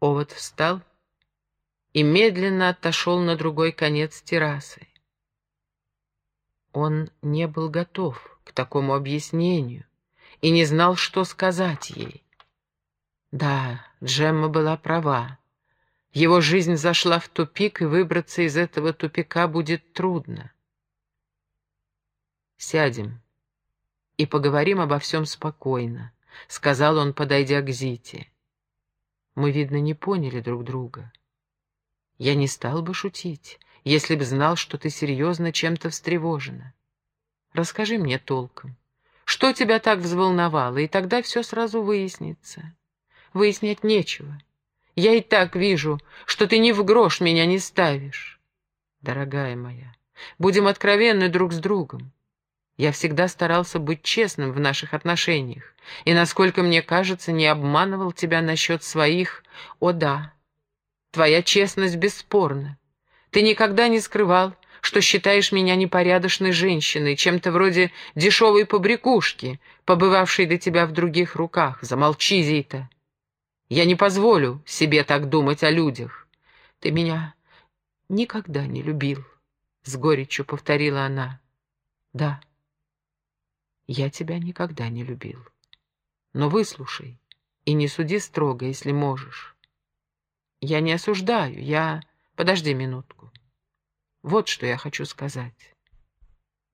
Овод встал и медленно отошел на другой конец террасы. Он не был готов к такому объяснению и не знал, что сказать ей. Да, Джемма была права. Его жизнь зашла в тупик, и выбраться из этого тупика будет трудно. «Сядем и поговорим обо всем спокойно», — сказал он, подойдя к Зите. «Мы, видно, не поняли друг друга. Я не стал бы шутить, если б знал, что ты серьезно чем-то встревожена. Расскажи мне толком, что тебя так взволновало, и тогда все сразу выяснится. Выяснять нечего». Я и так вижу, что ты ни в грош меня не ставишь. Дорогая моя, будем откровенны друг с другом. Я всегда старался быть честным в наших отношениях, и, насколько мне кажется, не обманывал тебя насчет своих «О да, твоя честность бесспорна. Ты никогда не скрывал, что считаешь меня непорядочной женщиной, чем-то вроде дешевой побрякушки, побывавшей до тебя в других руках. Замолчи, Зита. Я не позволю себе так думать о людях. Ты меня никогда не любил, — с горечью повторила она. Да, я тебя никогда не любил. Но выслушай и не суди строго, если можешь. Я не осуждаю, я... Подожди минутку. Вот что я хочу сказать.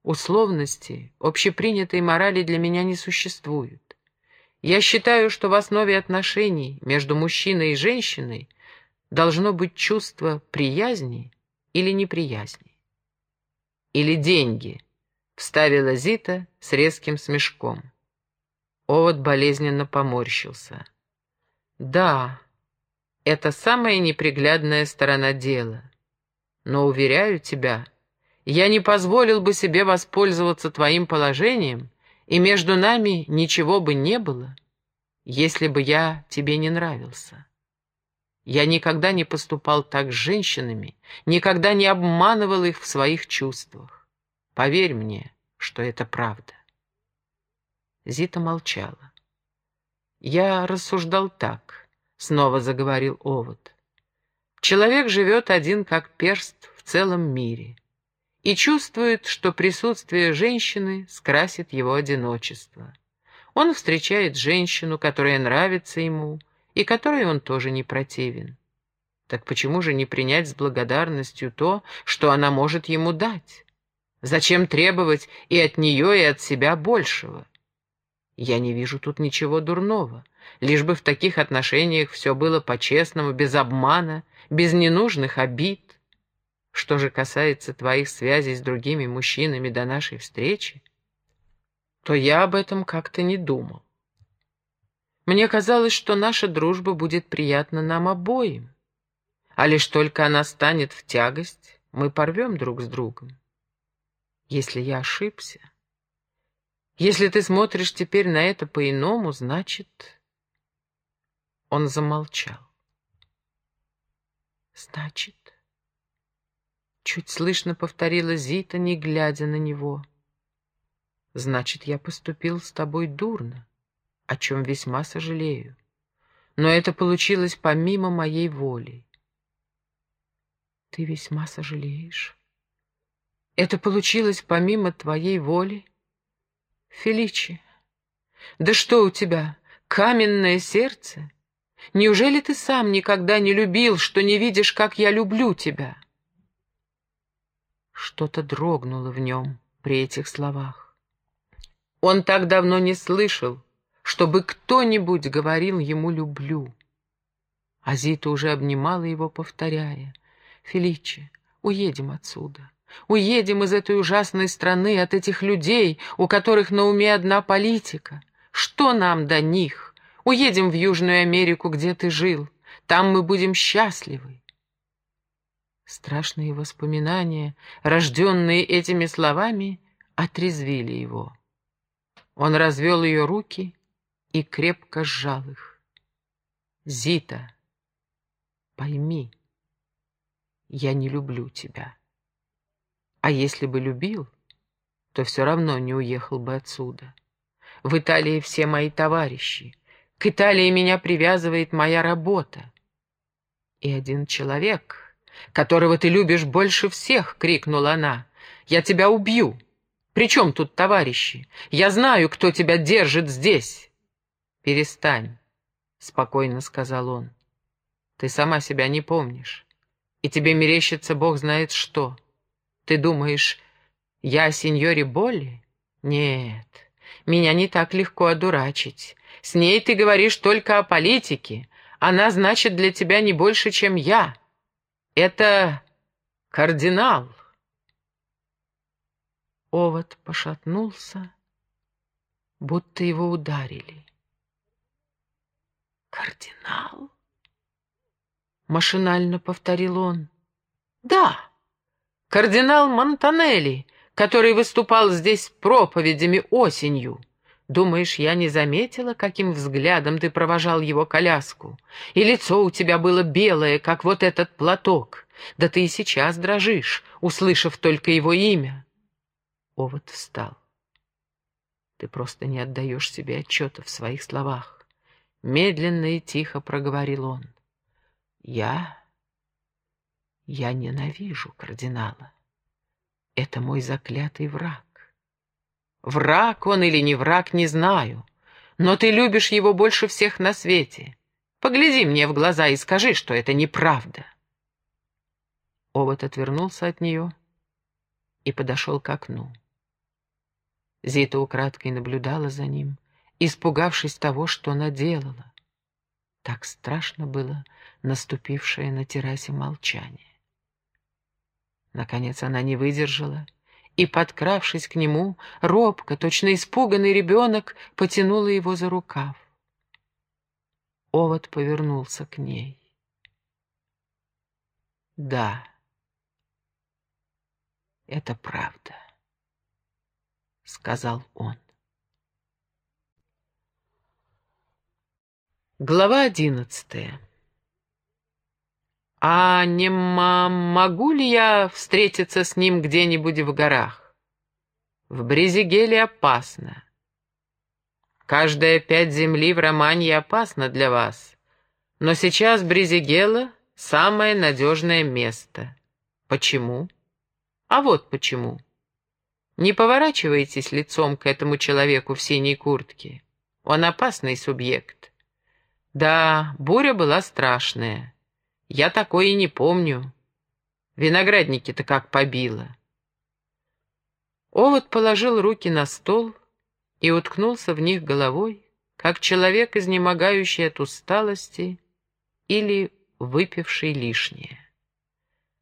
Условности, общепринятой морали для меня не существуют. Я считаю, что в основе отношений между мужчиной и женщиной должно быть чувство приязни или неприязни. Или деньги, вставила Зита с резким смешком. Овод болезненно поморщился. Да, это самая неприглядная сторона дела. Но, уверяю тебя, я не позволил бы себе воспользоваться твоим положением и между нами ничего бы не было, если бы я тебе не нравился. Я никогда не поступал так с женщинами, никогда не обманывал их в своих чувствах. Поверь мне, что это правда. Зита молчала. «Я рассуждал так», — снова заговорил Овод. «Человек живет один как перст в целом мире и чувствует, что присутствие женщины скрасит его одиночество. Он встречает женщину, которая нравится ему, и которой он тоже не противен. Так почему же не принять с благодарностью то, что она может ему дать? Зачем требовать и от нее, и от себя большего? Я не вижу тут ничего дурного, лишь бы в таких отношениях все было по-честному, без обмана, без ненужных обид. Что же касается твоих связей с другими мужчинами до нашей встречи, то я об этом как-то не думал. Мне казалось, что наша дружба будет приятна нам обоим, а лишь только она станет в тягость, мы порвем друг с другом. Если я ошибся, если ты смотришь теперь на это по-иному, значит...» Он замолчал. «Значит...» Чуть слышно повторила Зита, не глядя на него. «Значит, я поступил с тобой дурно, о чем весьма сожалею. Но это получилось помимо моей воли». «Ты весьма сожалеешь? Это получилось помимо твоей воли?» «Феличи, да что у тебя, каменное сердце? Неужели ты сам никогда не любил, что не видишь, как я люблю тебя?» Что-то дрогнуло в нем при этих словах. Он так давно не слышал, чтобы кто-нибудь говорил ему «люблю». Азита уже обнимала его, повторяя, «Феличи, уедем отсюда». Уедем из этой ужасной страны, от этих людей, у которых на уме одна политика. Что нам до них? Уедем в Южную Америку, где ты жил. Там мы будем счастливы. Страшные воспоминания, рожденные этими словами, отрезвили его. Он развел ее руки и крепко сжал их. «Зита, пойми, я не люблю тебя. А если бы любил, то все равно не уехал бы отсюда. В Италии все мои товарищи. К Италии меня привязывает моя работа. и один человек, которого ты любишь больше всех!» — крикнула она. «Я тебя убью! При чем тут товарищи? Я знаю, кто тебя держит здесь!» «Перестань!» — спокойно сказал он. «Ты сама себя не помнишь, и тебе мерещится бог знает что. Ты думаешь, я о сеньоре Болли? Нет, меня не так легко одурачить. С ней ты говоришь только о политике. Она значит для тебя не больше, чем я. Это кардинал». Овод пошатнулся, будто его ударили. «Кардинал?» — машинально повторил он. «Да, кардинал Монтанелли, который выступал здесь проповедями осенью. Думаешь, я не заметила, каким взглядом ты провожал его коляску? И лицо у тебя было белое, как вот этот платок. Да ты и сейчас дрожишь, услышав только его имя». Овод встал. «Ты просто не отдаешь себе отчета в своих словах. Медленно и тихо проговорил он. «Я... я ненавижу кардинала. Это мой заклятый враг. Враг он или не враг, не знаю, но ты любишь его больше всех на свете. Погляди мне в глаза и скажи, что это неправда». Овод отвернулся от нее и подошел к окну. Зита украдкой наблюдала за ним, испугавшись того, что она делала. Так страшно было наступившее на террасе молчание. Наконец она не выдержала и, подкравшись к нему, робко, точно испуганный ребенок, потянула его за рукав. Овод повернулся к ней. «Да, это правда», — сказал он. Глава одиннадцатая. «А не могу ли я встретиться с ним где-нибудь в горах? В Брезигеле опасно. Каждая пять земли в Романье опасна для вас, но сейчас Брезигела — самое надежное место. Почему? А вот почему. Не поворачивайтесь лицом к этому человеку в синей куртке. Он опасный субъект». Да, буря была страшная. Я такое и не помню. Виноградники-то как побило. Овод положил руки на стол и уткнулся в них головой, как человек, изнемогающий от усталости или выпивший лишнее.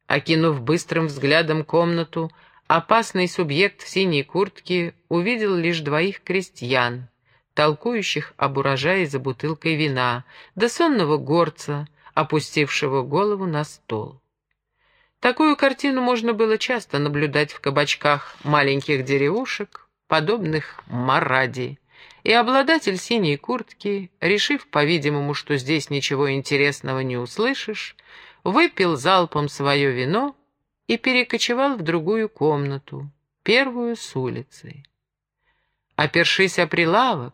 Окинув быстрым взглядом комнату, опасный субъект в синей куртке увидел лишь двоих крестьян, толкующих об урожае за бутылкой вина, сонного горца, опустившего голову на стол. Такую картину можно было часто наблюдать в кабачках маленьких деревушек, подобных Маради, и обладатель синей куртки, решив, по-видимому, что здесь ничего интересного не услышишь, выпил залпом свое вино и перекочевал в другую комнату, первую с улицы. Опершись о прилавок,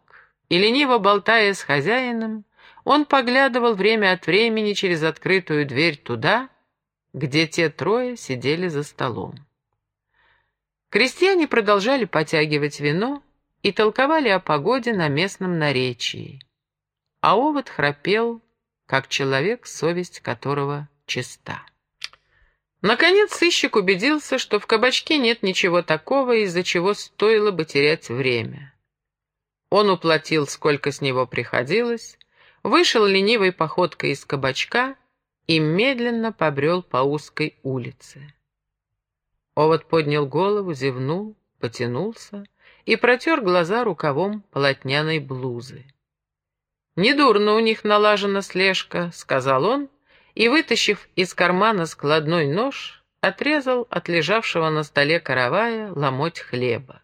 и, лениво болтая с хозяином, он поглядывал время от времени через открытую дверь туда, где те трое сидели за столом. Крестьяне продолжали потягивать вино и толковали о погоде на местном наречии, а овод храпел, как человек, совесть которого чиста. Наконец сыщик убедился, что в кабачке нет ничего такого, из-за чего стоило бы терять время. Он уплатил, сколько с него приходилось, вышел ленивой походкой из кабачка и медленно побрел по узкой улице. Овод поднял голову, зевнул, потянулся и протер глаза рукавом полотняной блузы. «Недурно у них налажена слежка», — сказал он, и, вытащив из кармана складной нож, отрезал от лежавшего на столе каравая ломоть хлеба.